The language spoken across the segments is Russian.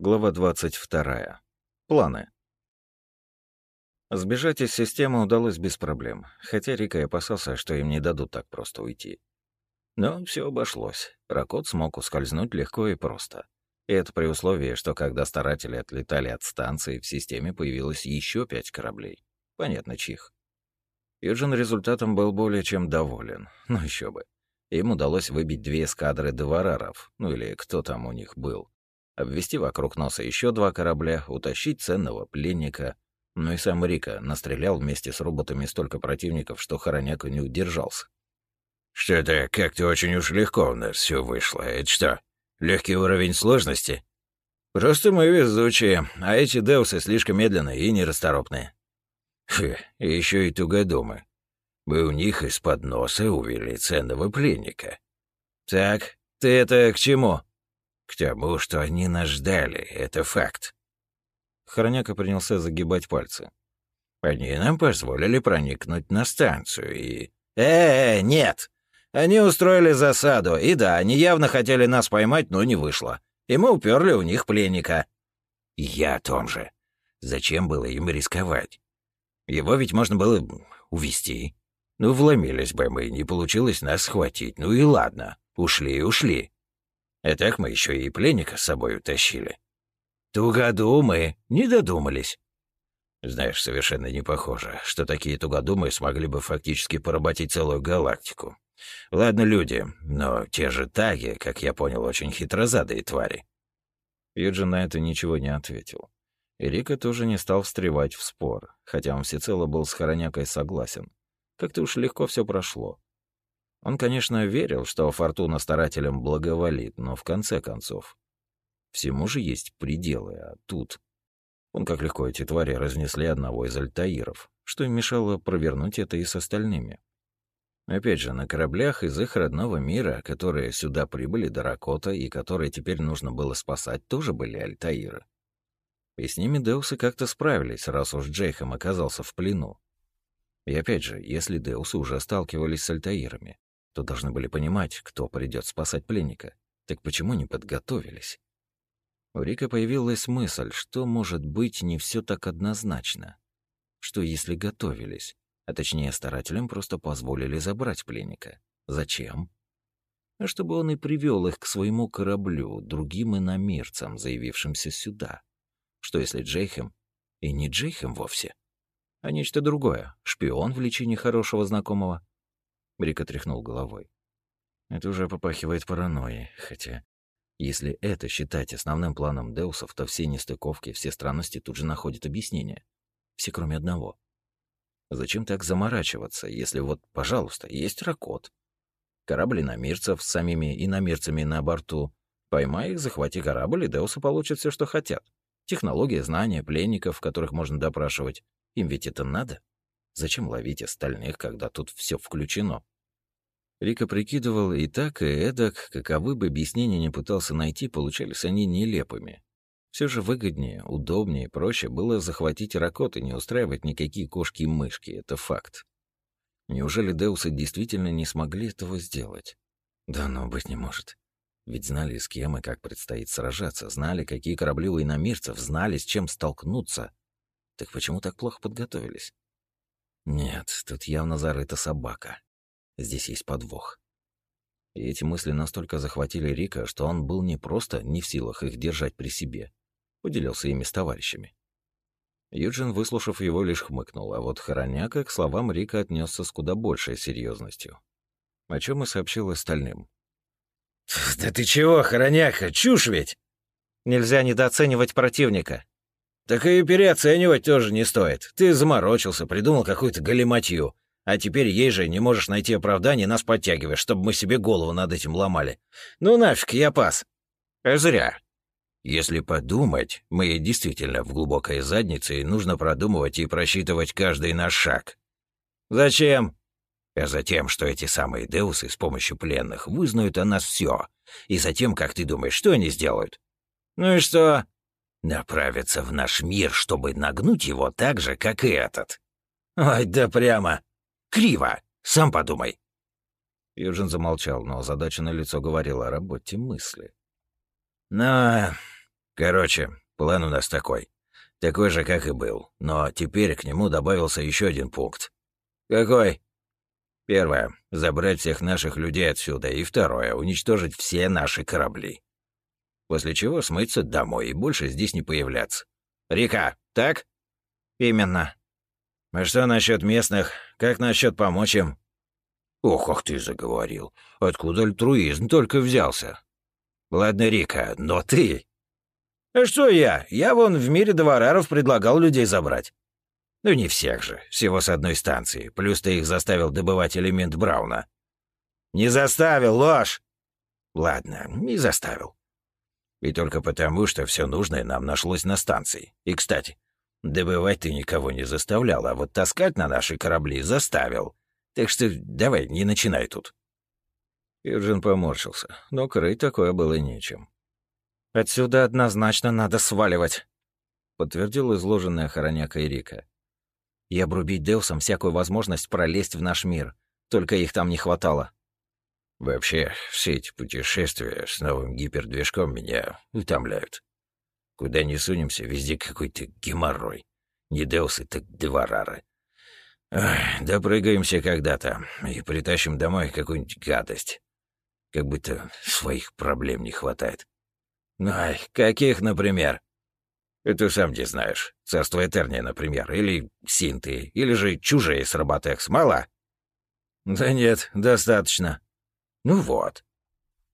Глава 22. Планы. Сбежать из системы удалось без проблем, хотя Рика и опасался, что им не дадут так просто уйти. Но все обошлось. Ракот смог ускользнуть легко и просто. И это при условии, что когда старатели отлетали от станции, в системе появилось еще пять кораблей. Понятно, чьих. Юджин результатом был более чем доволен. Ну еще бы. Им удалось выбить две эскадры девараров, ну или кто там у них был, обвести вокруг носа еще два корабля, утащить ценного пленника. Ну и сам Рика настрелял вместе с роботами столько противников, что Хороняка не удержался. «Что-то как-то очень уж легко у нас все вышло. Это что, легкий уровень сложности?» «Просто мы везучие, а эти деусы слишком медленные и нерасторопные». «Фу, еще и тугодумы. Мы у них из-под носа увели ценного пленника». «Так, ты это к чему?» К тому, что они нас ждали, это факт. Хороняка принялся загибать пальцы. Они нам позволили проникнуть на станцию и... Э, -э нет! Они устроили засаду, и да, они явно хотели нас поймать, но не вышло. И мы уперли у них пленника. Я о том же. Зачем было им рисковать? Его ведь можно было увести. Ну, вломились бы мы, не получилось нас схватить. Ну и ладно, ушли и ушли. А так мы еще и пленника с собой утащили. Тугодумы, не додумались. Знаешь, совершенно не похоже, что такие тугодумы смогли бы фактически поработить целую галактику. Ладно, люди, но те же таги, как я понял, очень хитрозадые твари. Юджин на это ничего не ответил. И тоже не стал встревать в спор, хотя он всецело был с Хоронякой согласен. Как-то уж легко все прошло. Он, конечно, верил, что фортуна старателям благоволит, но в конце концов... Всему же есть пределы, а тут... Он как легко эти твари разнесли одного из альтаиров, что им мешало провернуть это и с остальными. Опять же, на кораблях из их родного мира, которые сюда прибыли до Ракота и которые теперь нужно было спасать, тоже были альтаиры. И с ними Деусы как-то справились, раз уж Джейхам оказался в плену. И опять же, если Деусы уже сталкивались с альтаирами, то должны были понимать, кто придет спасать пленника. Так почему не подготовились? У Рика появилась мысль, что, может быть, не все так однозначно. Что если готовились, а точнее старателям просто позволили забрать пленника? Зачем? А чтобы он и привел их к своему кораблю, другим иномирцам, заявившимся сюда. Что если Джейхем и не Джейхем вовсе, а нечто другое, шпион в лечении хорошего знакомого, Рика тряхнул головой. Это уже попахивает паранойей, хотя... Если это считать основным планом Деусов, то все нестыковки, все странности тут же находят объяснение. Все кроме одного. Зачем так заморачиваться, если вот, пожалуйста, есть Ракот? Корабль иномирцев с самими иномирцами на борту. Поймай их, захвати корабль, и Деусы получат все, что хотят. Технология, знания, пленников, которых можно допрашивать. Им ведь это надо. Зачем ловить остальных, когда тут все включено? Рика прикидывал и так, и эдак, каковы бы объяснения не пытался найти, получались они нелепыми. Все же выгоднее, удобнее и проще было захватить Ракот и не устраивать никакие кошки и мышки, это факт. Неужели Деусы действительно не смогли этого сделать? Да ну, быть не может. Ведь знали, с кем и как предстоит сражаться, знали, какие корабли у иномирцев, знали, с чем столкнуться. Так почему так плохо подготовились? Нет, тут явно зарыта собака. Здесь есть подвох. И эти мысли настолько захватили Рика, что он был не просто не в силах их держать при себе, поделился ими с товарищами. Юджин, выслушав его, лишь хмыкнул, а вот Хороняка к словам Рика отнесся с куда большей серьезностью, о чем и сообщил остальным. «Да ты чего, Хороняка, чушь ведь!» «Нельзя недооценивать противника», так и переоценивать тоже не стоит. Ты заморочился, придумал какую-то галиматью. А теперь ей же не можешь найти оправдание, нас подтягиваешь, чтобы мы себе голову над этим ломали. Ну нафиг, я пас. А зря. Если подумать, мы действительно в глубокой заднице, и нужно продумывать и просчитывать каждый наш шаг. Зачем? А затем, что эти самые Деусы с помощью пленных вызнают о нас все. И затем, как ты думаешь, что они сделают? Ну и что? Направятся в наш мир, чтобы нагнуть его так же, как и этот. Ой, да прямо. Криво. Сам подумай. Юджин замолчал, но задача на лицо говорила о работе мысли. Но Короче, план у нас такой. Такой же, как и был. Но теперь к нему добавился еще один пункт. Какой? Первое — забрать всех наших людей отсюда. И второе — уничтожить все наши корабли. После чего смыться домой и больше здесь не появляться. Река, так? Именно. А что насчет местных? Как насчет помочь им? Ох, ах ты заговорил. Откуда альтруизм только взялся? Ладно, Рика, но ты... А что я? Я вон в мире двораров предлагал людей забрать. Ну не всех же, всего с одной станции. Плюс ты их заставил добывать элемент Брауна. Не заставил, ложь. Ладно, не заставил. И только потому, что все нужное нам нашлось на станции. И, кстати, добывать ты никого не заставлял, а вот таскать на наши корабли заставил. Так что давай, не начинай тут. Юджин поморщился, но крыть такое было нечем. «Отсюда однозначно надо сваливать», — подтвердил изложенный охраняка Эрика. «И обрубить Деусом всякую возможность пролезть в наш мир. Только их там не хватало». Вообще, все эти путешествия с новым гипердвижком меня утомляют. Куда ни сунемся, везде какой-то геморрой. Не Деусы, так Деварары. Допрыгаемся когда-то и притащим домой какую-нибудь гадость. Как будто своих проблем не хватает. Ай, каких, например? Это сам не знаешь. Царство Этерния, например, или Синты, или же чужие с Роботекс. Мало? Да нет, достаточно. Ну вот.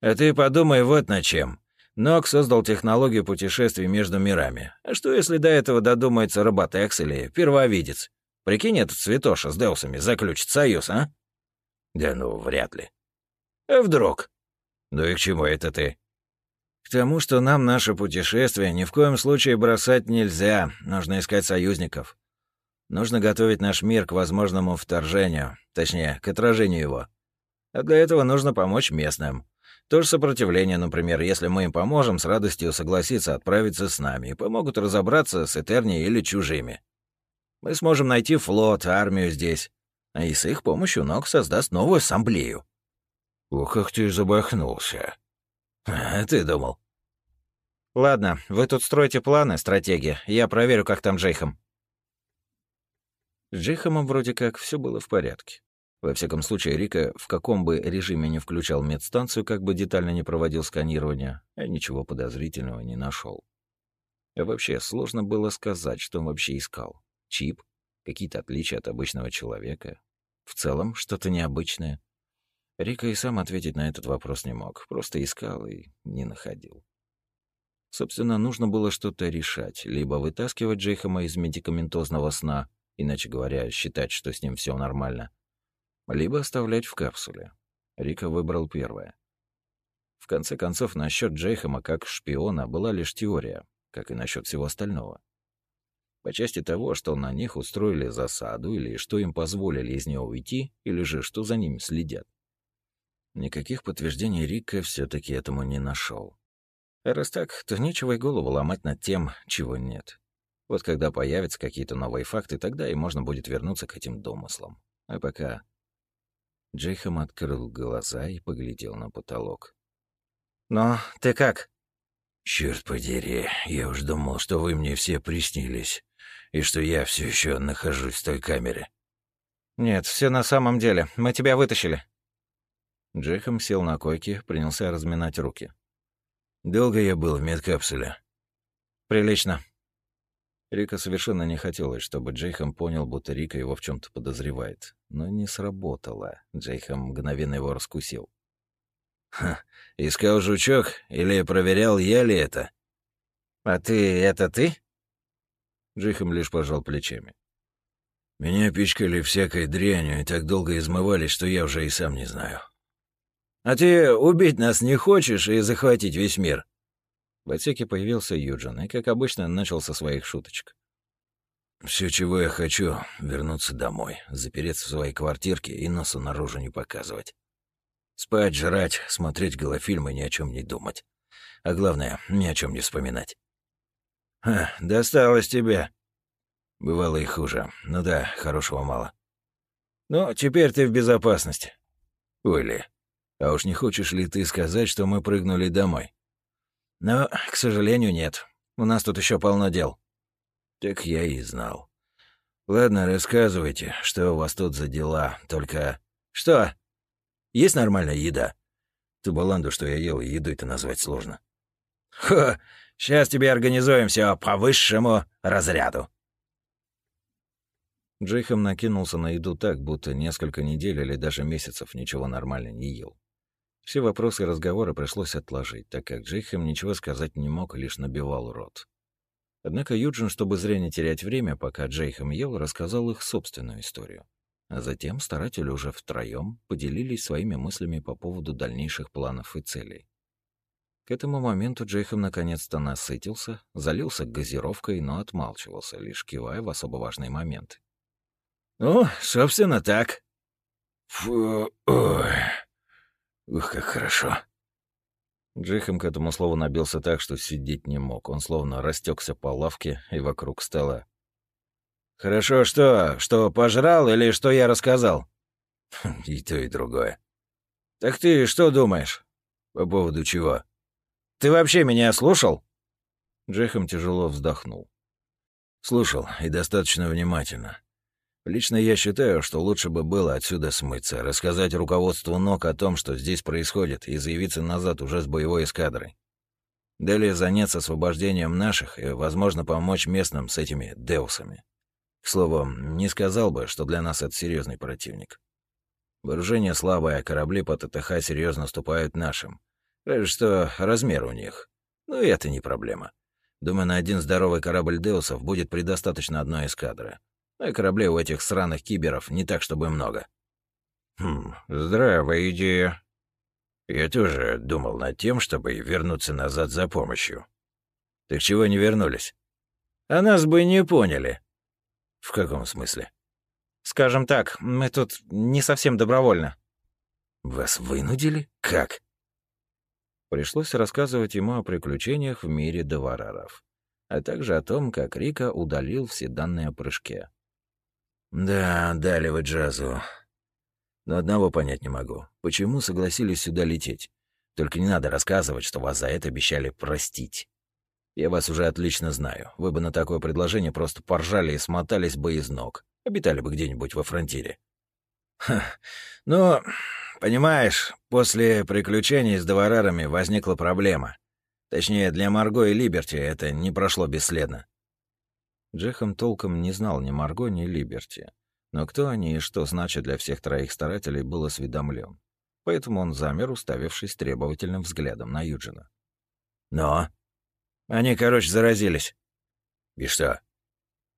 А ты подумай вот над чем. Нок создал технологию путешествий между мирами. А что, если до этого додумается Роботекс или Первовидец? Прикинь, этот святоша с Деусами заключит союз, а? Да ну, вряд ли. А вдруг? Ну и к чему это ты? К тому, что нам наше путешествие ни в коем случае бросать нельзя. Нужно искать союзников. Нужно готовить наш мир к возможному вторжению, точнее, к отражению его. А для этого нужно помочь местным. То же сопротивление, например, если мы им поможем, с радостью согласиться отправиться с нами и помогут разобраться с Этернией или чужими. Мы сможем найти флот, армию здесь, а и с их помощью Нок создаст новую ассамблею. Ох, как ты забахнулся. А ты думал? Ладно, вы тут строите планы, стратегии. Я проверю, как там Джейхам. С Джейхамом вроде как все было в порядке. Во всяком случае, Рика в каком бы режиме не включал медстанцию, как бы детально не проводил сканирование, а ничего подозрительного не нашел. А вообще, сложно было сказать, что он вообще искал. Чип? Какие-то отличия от обычного человека? В целом, что-то необычное? Рика и сам ответить на этот вопрос не мог, просто искал и не находил. Собственно, нужно было что-то решать, либо вытаскивать Джейхама из медикаментозного сна, иначе говоря, считать, что с ним все нормально, либо оставлять в капсуле. Рика выбрал первое. В конце концов, насчет Джейхама как шпиона была лишь теория, как и насчет всего остального. По части того, что на них устроили засаду, или что им позволили из нее уйти, или же что за ними следят. Никаких подтверждений Рика все таки этому не нашел. А раз так, то нечего и голову ломать над тем, чего нет. Вот когда появятся какие-то новые факты, тогда и можно будет вернуться к этим домыслам. А пока Джейхам открыл глаза и поглядел на потолок. «Ну, ты как?» «Черт подери, я уж думал, что вы мне все приснились, и что я все еще нахожусь в той камере». «Нет, все на самом деле. Мы тебя вытащили». Джейхам сел на койке, принялся разминать руки. «Долго я был в медкапсуле?» «Прилично», Рика совершенно не хотелось, чтобы Джейхам понял, будто Рика его в чем то подозревает. Но не сработало. Джейхам мгновенно его раскусил. «Ха, искал жучок? Или проверял, я ли это?» «А ты... это ты?» Джейхам лишь пожал плечами. «Меня пичкали всякой дрянью и так долго измывали, что я уже и сам не знаю». «А ты убить нас не хочешь и захватить весь мир?» В отсеке появился Юджин и, как обычно, начал со своих шуточек. Все, чего я хочу, вернуться домой, запереться в своей квартирке и носу наружу не показывать. Спать, жрать, смотреть голофильмы, ни о чем не думать. А главное, ни о чем не вспоминать. Ха, досталось тебе. Бывало и хуже. Ну да, хорошего мало. Ну, теперь ты в безопасности. Уилли, а уж не хочешь ли ты сказать, что мы прыгнули домой? Но, к сожалению, нет. У нас тут еще полно дел». «Так я и знал. Ладно, рассказывайте, что у вас тут за дела. Только...» «Что? Есть нормальная еда?» Ту баланду, что я ел, едой-то назвать сложно. «Ха! Сейчас тебе организуем все по высшему разряду». Джейхам накинулся на еду так, будто несколько недель или даже месяцев ничего нормально не ел. Все вопросы и разговоры пришлось отложить, так как Джейхам ничего сказать не мог, лишь набивал рот. Однако Юджин, чтобы зря не терять время, пока Джейхам ел, рассказал их собственную историю. А затем старатели уже втроем поделились своими мыслями по поводу дальнейших планов и целей. К этому моменту Джейхам наконец-то насытился, залился газировкой, но отмалчивался, лишь кивая в особо важные моменты. «Ну, собственно, так». «Фу, ой, ух, как хорошо». Джейхам к этому слову набился так, что сидеть не мог. Он словно растекся по лавке и вокруг стола. «Хорошо что? Что, пожрал или что я рассказал?» «И то, и другое». «Так ты что думаешь?» «По поводу чего?» «Ты вообще меня слушал?» Джехом тяжело вздохнул. «Слушал, и достаточно внимательно. Лично я считаю, что лучше бы было отсюда смыться, рассказать руководству НОК о том, что здесь происходит, и заявиться назад уже с боевой эскадрой. Далее заняться освобождением наших и, возможно, помочь местным с этими деусами. К слову, не сказал бы, что для нас это серьезный противник. Вооружение слабое, корабли по ТТХ серьезно ступают нашим. Разве что размер у них. Но это не проблема. Думаю, на один здоровый корабль Деусов будет предостаточно одной эскадры. А и кораблей у этих сраных киберов не так, чтобы много. Хм, здравая идея. Я тоже думал над тем, чтобы вернуться назад за помощью. Так чего не вернулись? А нас бы не поняли. В каком смысле? Скажем так, мы тут не совсем добровольно. Вас вынудили? Как? Пришлось рассказывать ему о приключениях в мире Девараров, а также о том, как Рика удалил все данные о прыжке. Да, дали вы джазу. Но одного понять не могу. Почему согласились сюда лететь? Только не надо рассказывать, что вас за это обещали простить. Я вас уже отлично знаю. Вы бы на такое предложение просто поржали и смотались бы из ног. Обитали бы где-нибудь во фронтире. Ха, ну, понимаешь, после приключений с доварарами возникла проблема. Точнее, для Марго и Либерти это не прошло бесследно. Джехом толком не знал ни Марго, ни Либерти. Но кто они и что значит для всех троих старателей, был осведомлен. Поэтому он замер, уставившись требовательным взглядом на Юджина. «Но?» Они, короче, заразились. И что?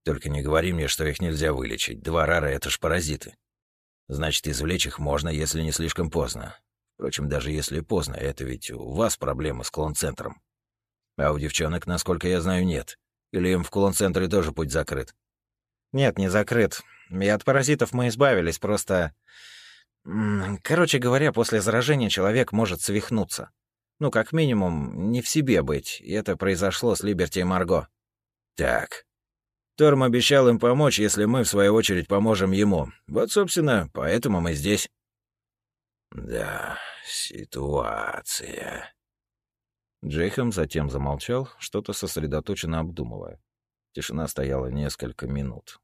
Только не говори мне, что их нельзя вылечить. Два рара — это ж паразиты. Значит, извлечь их можно, если не слишком поздно. Впрочем, даже если поздно, это ведь у вас проблемы с клон-центром. А у девчонок, насколько я знаю, нет. Или им в клон-центре тоже путь закрыт? Нет, не закрыт. И от паразитов мы избавились, просто... Короче говоря, после заражения человек может свихнуться. Ну, как минимум, не в себе быть. И это произошло с Либерти и Марго. Так. Торм обещал им помочь, если мы, в свою очередь, поможем ему. Вот, собственно, поэтому мы здесь. Да, ситуация. Джейхам затем замолчал, что-то сосредоточенно обдумывая. Тишина стояла несколько минут.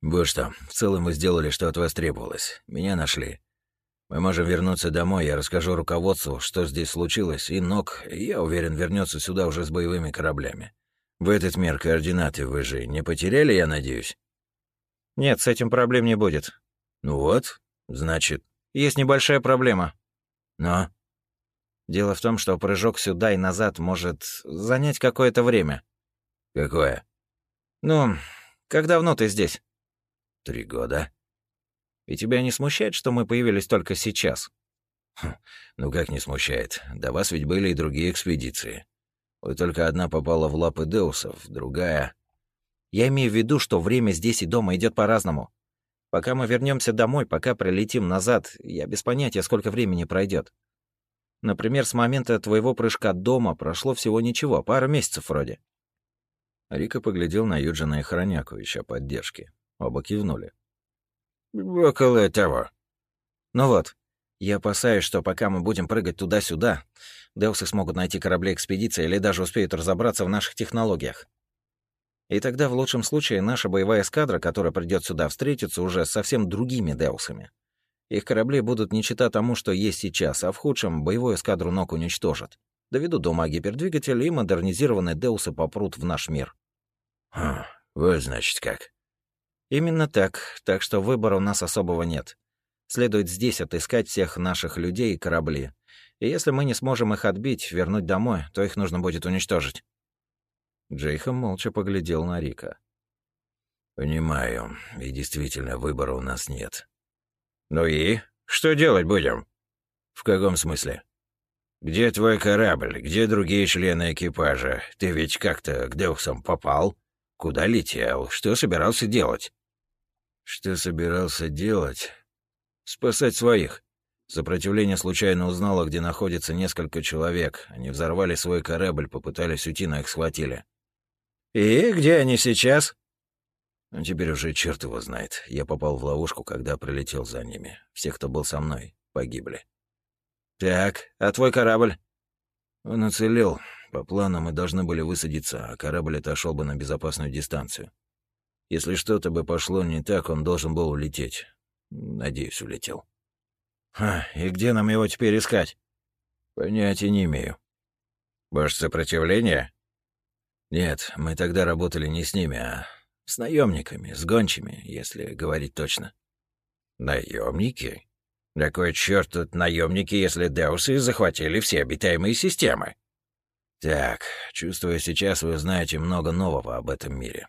«Вот что, в целом вы сделали, что от вас требовалось. Меня нашли. Мы можем вернуться домой, я расскажу руководству, что здесь случилось, и Нок, я уверен, вернется сюда уже с боевыми кораблями. В этот мир координаты вы же не потеряли, я надеюсь? Нет, с этим проблем не будет. Ну вот, значит... Есть небольшая проблема. Но? Дело в том, что прыжок сюда и назад может занять какое-то время. Какое? Ну, как давно ты здесь? Три года. И тебя не смущает, что мы появились только сейчас?» хм, «Ну как не смущает? До вас ведь были и другие экспедиции. Вот только одна попала в лапы Деусов, другая...» «Я имею в виду, что время здесь и дома идет по-разному. Пока мы вернемся домой, пока прилетим назад, я без понятия, сколько времени пройдет. Например, с момента твоего прыжка дома прошло всего ничего, пара месяцев вроде». Рика поглядел на Юджина и Хроняку, ища поддержки. Оба кивнули. «Около того». «Ну вот, Я опасаюсь, что пока мы будем прыгать туда-сюда, Деусы смогут найти корабли экспедиции или даже успеют разобраться в наших технологиях. И тогда, в лучшем случае, наша боевая эскадра, которая придет сюда, встретится уже совсем другими Деусами. Их корабли будут не чита тому, что есть сейчас, а в худшем боевую эскадру ног уничтожат. Доведут до ума гипердвигатель, и модернизированные Деусы попрут в наш мир. Хм, вот значит как. Именно так, так что выбора у нас особого нет. Следует здесь отыскать всех наших людей и корабли. И если мы не сможем их отбить, вернуть домой, то их нужно будет уничтожить. Джейхам молча поглядел на Рика. «Понимаю. И действительно, выбора у нас нет». «Ну и? Что делать будем?» «В каком смысле?» «Где твой корабль? Где другие члены экипажа? Ты ведь как-то к Деусам попал? Куда летел? Что собирался делать?» «Что собирался делать?» «Спасать своих. Сопротивление случайно узнало, где находится несколько человек. Они взорвали свой корабль, попытались уйти, но их схватили». «И где они сейчас?» Ну, теперь уже черт его знает. Я попал в ловушку, когда прилетел за ними. Все, кто был со мной, погибли. «Так, а твой корабль?» Он уцелел. По плану мы должны были высадиться, а корабль отошел бы на безопасную дистанцию. Если что-то бы пошло не так, он должен был улететь. Надеюсь, улетел. «Ха, и где нам его теперь искать?» «Понятия не имею». «Может, сопротивление?» «Нет, мы тогда работали не с ними, а с наемниками, с гончими, если говорить точно». «Наемники?» Да кой черт тут наемники, если Деусы захватили все обитаемые системы? Так, чувствую, сейчас вы знаете много нового об этом мире.